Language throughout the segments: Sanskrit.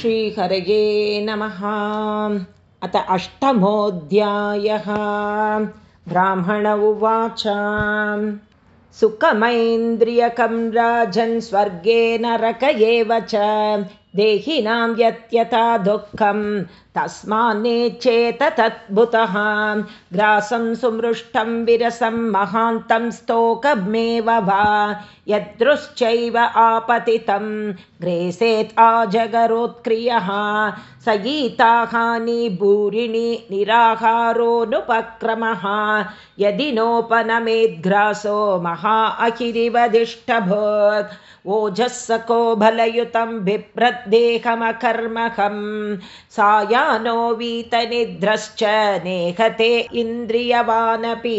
श्रीहरये नमः। अथ अष्टमोऽध्यायः। ब्राह्मण उवाच। सुखमैन्द्रियकं राजन् स्वर्गे नरक एव च देहिनां यत्यथा दुःखं। तस्मान्नेच्छेत तद्भुतः ग्रासं सुमृष्टं विरसं महान्तं स्तोकमेव वा। यदृश्चैव आपतितं। ग्रेसेत् आजगरोत्क्रियः। स गीताहानि भूरिणि निराहारोऽनुपक्रमः यदि नोपनमेद्ग्रासो महा अहिरिवदिष्टभोत् ओजःसको बलयुतं बिभ्रद्देहमकर्मकं सायानो वीतनिद्रश्च नेहते इन्द्रियवानपि।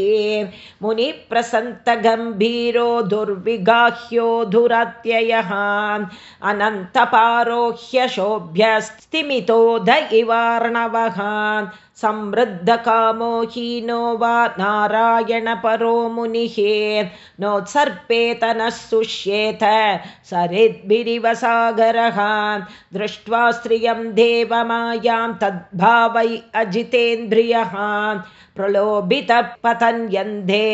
मुनिप्रसन्तगम्भीरो दुर्विगाह्यो धुरत्ययः अनन्तपारोह्यशोभ्यस्तिमितो द इवार्णवः समृद्धकामो हीनो वा नारायणपरो मुनिः नोत्सर्पेतनः सुष्येत सरिद्भिरिव सागरः दृष्ट्वा स्त्रियं देवमायां तद्भावै अजितेन्द्रियः प्रलोभितः पतन्यन्धे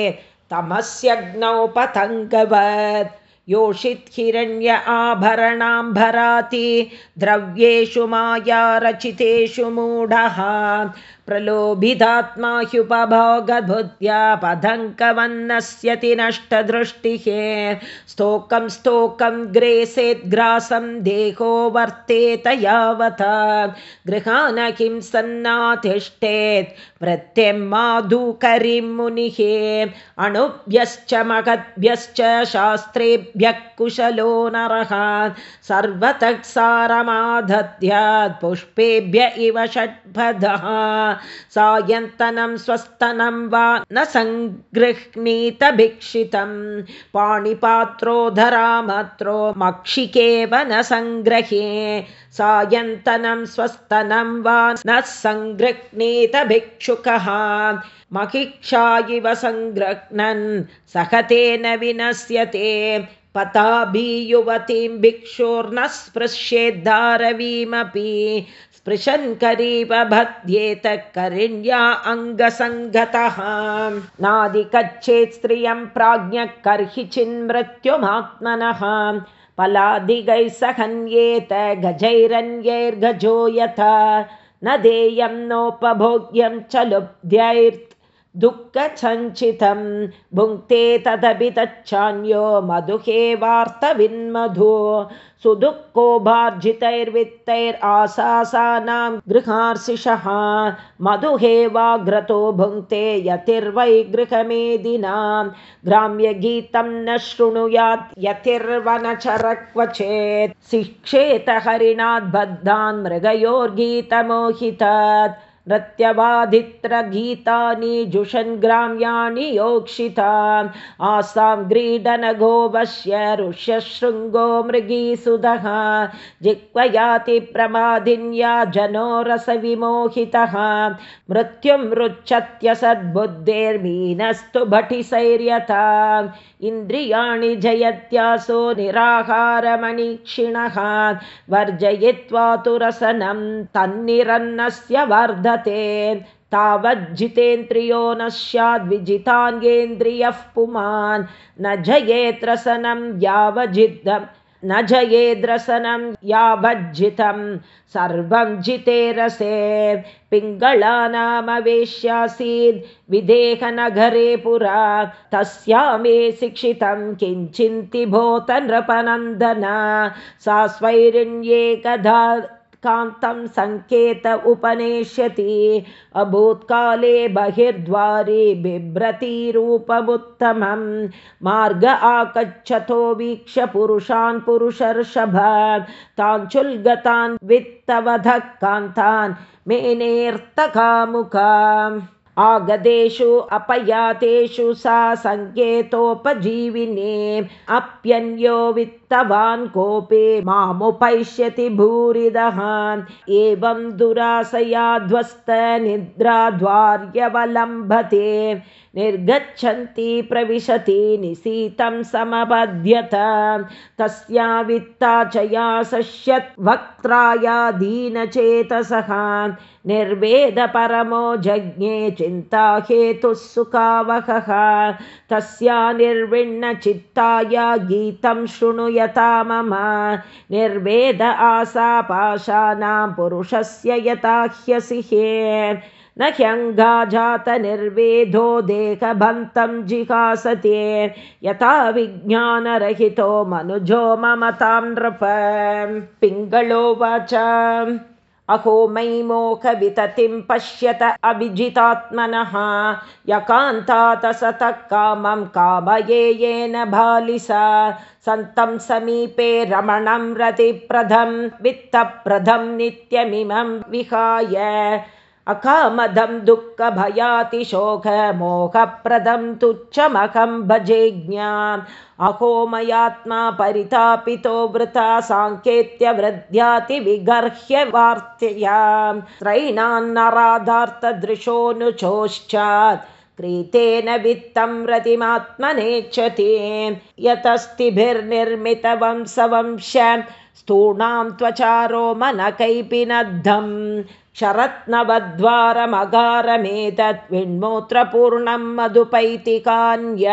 तमस्यग्नौ पतङ्गवत् योषित् हिरण्य आभरणाम्भराति द्रव्येषु माया रचितेषु मूढः प्रलोभितात्मा ह्युपभोगद्भुत्या पदङ्कवन्नस्यति नष्टदृष्टिः स्तोकं स्तोकं ग्रेसेद्ग्रासं देहो वर्तेत यावता। गृहान किं सन्नातिष्ठेत् वृत्तिं माधुकरीं मुनिः। अणुभ्यश्च महद्भ्यश्च शास्त्रेभ्यः कुशलो नरः। सर्वतः सारमादध्यात् पुष्पेभ्य इव षट्पदः सायन्तनं स्वस्तनं वा न सङ्गृह्णीत भिक्षितं पाणिपात्रो धरामत्रो मक्षिकेव न सङ्ग्रहे सायन्तनं स्वस्तनं वा न सङ्गृह्णीत भिक्षुकः महिक्षा इव सङ्गृह्णन् सहतेन विनश्यते पताभियुवतीं भिक्षुर्न स्पृश्येद्धारवीमपि स्पृशन् करीपभध्येत करिण्या अङ्गसङ्गतः। नादिकच्छेत् स्त्रियं प्राज्ञः कर्हि चिन्मृत्युमात्मनः। पलादिगैः सहन्येत गजैरन्यैर्गजो यथा। न देयं नोपभोग्यं च लुब्ध्यैर् दुःखसञ्चितं भुङ्क्ते तदपि तच्छान्यो मधुहे वार्तविन्मधु सुदुःखोभार्जितैर्वित्तैरासासानां गृहार्षिषः मधुहे वाग्रतो भुङ्क्ते यतिर्वै गृहमेदिनां। ग्राम्यगीतं न शृणुयात् यतिर्वनचर क्वचेत् शिक्षेत हरिणाद्बद्धान् मृगयोर्गीतमोहितात् नृत्यवादित्रगीतानि जुषन् ग्राम्याणि योक्षिता। आसां ग्रीडनगोवश्य ऋष्यशृङ्गो मृगीसुधः। जिह्वयाति प्रमादिन्या जनो रसविमोहितः मृत्युं रुच्यत्य सद्बुद्धेर्मीनस्तु भटिसैर्यथा। इन्द्रियाणि जयत्यासो निराहारमणिक्षिणः। वर्जयित्वा तु रसनं तन्निरन्नस्य वर्धते तावज्जितेन्द्रियो न स्याद्विजितान्येन्द्रियः पुमान्। न जयेत्रसनं यावजिद्धम् न जयेद्रसनं यावज्जितं। सर्वं जिते रसे पिङ्गळानामवेश्यासीद् विदेहनगरे पुरा। तस्या मे शिक्षितं किञ्चिन्ति भोत नृपनन्दन सा स्वैरिण्येकधा कान्तं सङ्केत उपनेष्यति। अभूत्काले बहिर्द्वारे बिभ्रतीरूपमुत्तमं मार्ग आकच्छतो वीक्ष पुरुषान् पुरुषर्षभ। ताञ्चुल्गतान् वित्तवधः कान्तान् मेनेऽर्तकामुकाम् आगदेषु अपयातेषु सा सङ्केतोपजीविने अप्यन्यो वित् वित्तवान् कोपे मामुपैष्यति भूरिदः एवं दुरासयाध्वस्तनिद्राद्वार्यवलम्भते निर्गच्छन्ति प्रविशति निशीतं समपद्यत। तस्या वित्ता च या सश्यत् वक्त्राया दीनचेतसः निर्वेदपरमो जज्ञे चिन्ता हेतुः सुखावहः तस्या निर्विण्णचित्ताया गीतं शृणुयता मम। निर्वेद आसापाशानां पुरुषस्य यथा ह्यसि न ह्यङ्गाजातनिर्वेदो देहभन्तं जिहासते। यथा विज्ञानरहितो मनुजो ममतां नृप। पिङ्गलोवाच अहो मयि मोखविततिं पश्यत अभिजितात्मनः। यकान्तातसतः कामं कामये येन बालिसा सन्तं समीपे रमणं रतिप्रदं वित्तप्रदं नित्यमिमं विहाय अकामदं दुःखभयातिशोकमोहप्रदं तुच्छमहं भजे ज्ञाम् अहो मयात्मा परितापितो वृता साङ्केत्यवृद्ध्यातिविगर्ह्य वार्त्ययां त्रैणान्नराधार्थदृशोऽनुचोश्चात् क्रीतेन वित्तं रतिमात्मनेच्छति यतस्तिभिर्निर्मितवंसवंश स्थूणां त्वचारो शरत्नवद्वारमगारमेतत् विण्मोत्रपूर्णं मधुपैतिकान्य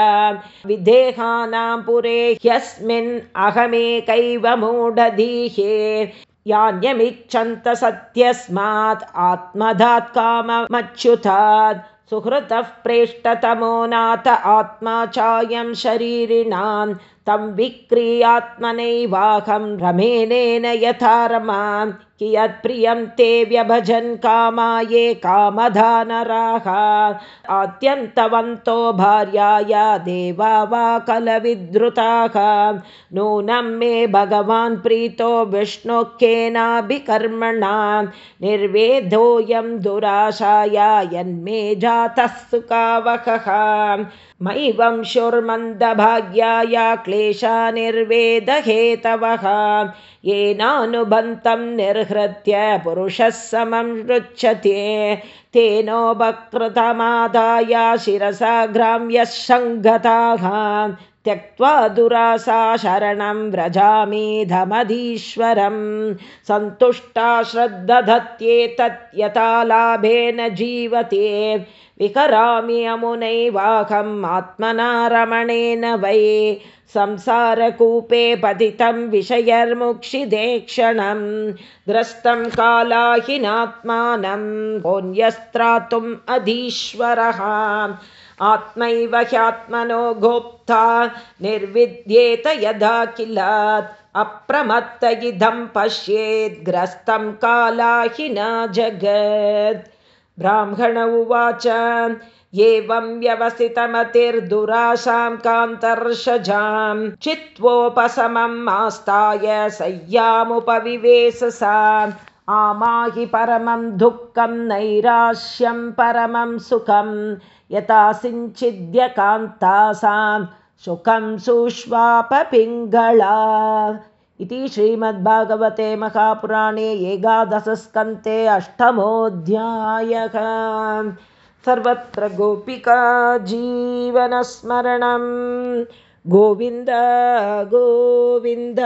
विदेहानां पुरे ह्यस्मिन् अहमेकैव मूढधीहे। यान्यमिच्छन्त सत्यस्मात् आत्मधात् काममच्युतात्। सुहृतः प्रेष्टतमो नाथ आत्मा चायं शरीरिणां। तं विक्रियात्मनैवाहं रमेनेन यथा रमाम् कियत्प्रियं ते व्यभजन् कामाये कामधानराः। आत्यन्तवन्तो भार्याया देवा वा कलविद्रुताः। नूनं मे भगवान् प्रीतो विष्णुकेनाभिकर्मणा। निर्वेदोऽयं दुराशाया यन्मे जातः सुखावहः। मयि वंशुर्मन्दभाग्याया क्लेशा निर्वेदहेतवः येनानुबन्तं निर्हृत्य पुरुषः समं ऋच्छते तेनोपकृतमादाय शिरसा ग्राम्यः सङ्गताः त्यक्त्वा दुरासा शरणं व्रजामीधमधीश्वरं सन्तुष्टा श्रद्धधत्येतत् यथा लाभेन जीवते विकरामि अमुनैवाहम् आत्मना रमणेन वै संसारकूपे पतितं विषयर्मुक्षिदेक्षणं ग्रस्तं कालाहिनात्मानं पुण्यस्त्रातुम् अधीश्वरः। आत्मैव ह्यात्मनो गोप्ता निर्विद्येत यदा किलात् अप्रमत्त इदं पश्येद्ग्रस्तं कालाहिना जगत् ब्राह्मण उवाच। एवं व्यवसितमतिर्दुराशां कान्तर्षजां चित्वोपशमम् आस्ताय सय्यामुपविवेश सा आमाहि परमं दुःखं नैराश्यं परमं सुखं। यथा सिञ्चिद्यकान्तासां सुखं सुष्वापपिङ्गळा इति श्रीमद्भागवते महापुराणे एकादशस्कन्ते अष्टमोऽध्यायः. सर्वत्र गोपिका जीवनस्मरणं। गोविन्द गोविन्द।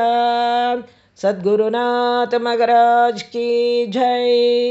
सद्गुरुनाथमगराज की जय